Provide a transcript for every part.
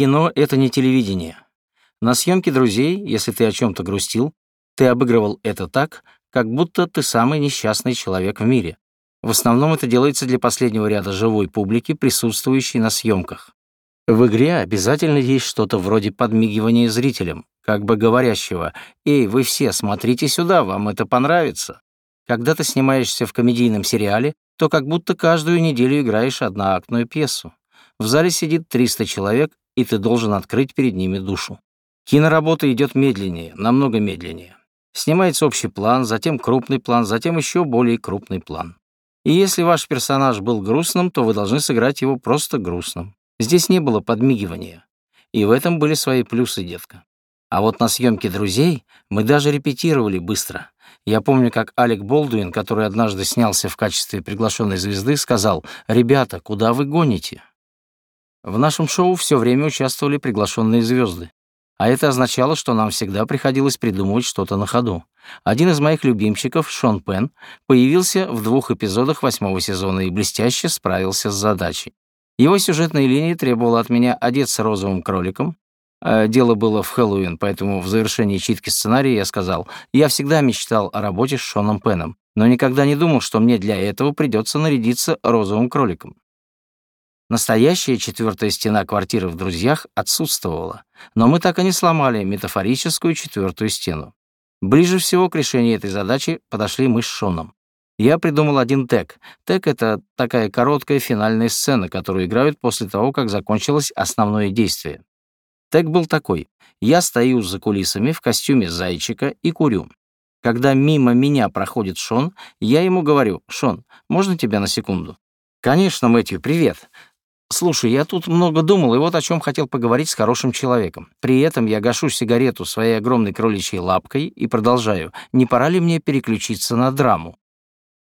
Кино — это не телевидение. На съемке «Друзей», если ты о чем-то грустил, ты обыгрывал это так, как будто ты самый несчастный человек в мире. В основном это делается для последнего ряда живой публики, присутствующей на съемках. В игре обязательно есть что-то вроде подмигивания зрителям, как бы говорящего «Эй, вы все, смотрите сюда, вам это понравится». Когда ты снимаешься в комедийном сериале, то как будто каждую неделю играешь одноактную пьесу. В зале сидит 300 человек, и ты должен открыть перед ними душу. Киноработа идет медленнее, намного медленнее. Снимается общий план, затем крупный план, затем еще более крупный план. И если ваш персонаж был грустным, то вы должны сыграть его просто грустным. Здесь не было подмигивания. И в этом были свои плюсы, детка. А вот на съемке «Друзей» мы даже репетировали быстро. Я помню, как Алек Болдуин, который однажды снялся в качестве приглашенной звезды, сказал «Ребята, куда вы гоните?» В нашем шоу все время участвовали приглашенные звезды. А это означало, что нам всегда приходилось придумывать что-то на ходу. Один из моих любимчиков, Шон Пен, появился в двух эпизодах восьмого сезона и блестяще справился с задачей. Его сюжетная линия требовала от меня одеться розовым кроликом. А дело было в Хэллоуин, поэтому в завершении читки сценария я сказал, я всегда мечтал о работе с Шоном Пеном, но никогда не думал, что мне для этого придется нарядиться розовым кроликом. Настоящая четвертая стена квартиры в «Друзьях» отсутствовала, но мы так и не сломали метафорическую четвертую стену. Ближе всего к решению этой задачи подошли мы с Шоном. Я придумал один тег. Тег — это такая короткая финальная сцена, которую играют после того, как закончилось основное действие. Тег был такой. Я стою за кулисами в костюме зайчика и курю. Когда мимо меня проходит Шон, я ему говорю, «Шон, можно тебя на секунду?» «Конечно, Мэтью, привет. Слушай, я тут много думал, и вот о чем хотел поговорить с хорошим человеком. При этом я гашу сигарету своей огромной кроличьей лапкой и продолжаю. Не пора ли мне переключиться на драму?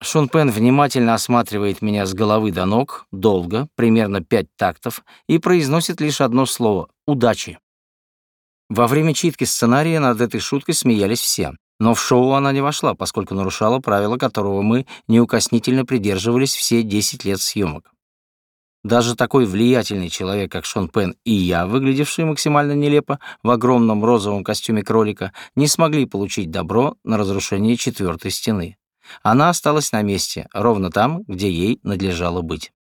Шон Пен внимательно осматривает меня с головы до ног, долго, примерно пять тактов, и произносит лишь одно слово — «удачи». Во время читки сценария над этой шуткой смеялись все, но в шоу она не вошла, поскольку нарушала правила, которого мы неукоснительно придерживались все 10 лет съемок. Даже такой влиятельный человек, как Шон Пен и я, выглядевшие максимально нелепо в огромном розовом костюме кролика, не смогли получить добро на разрушение четвертой стены. Она осталась на месте, ровно там, где ей надлежало быть.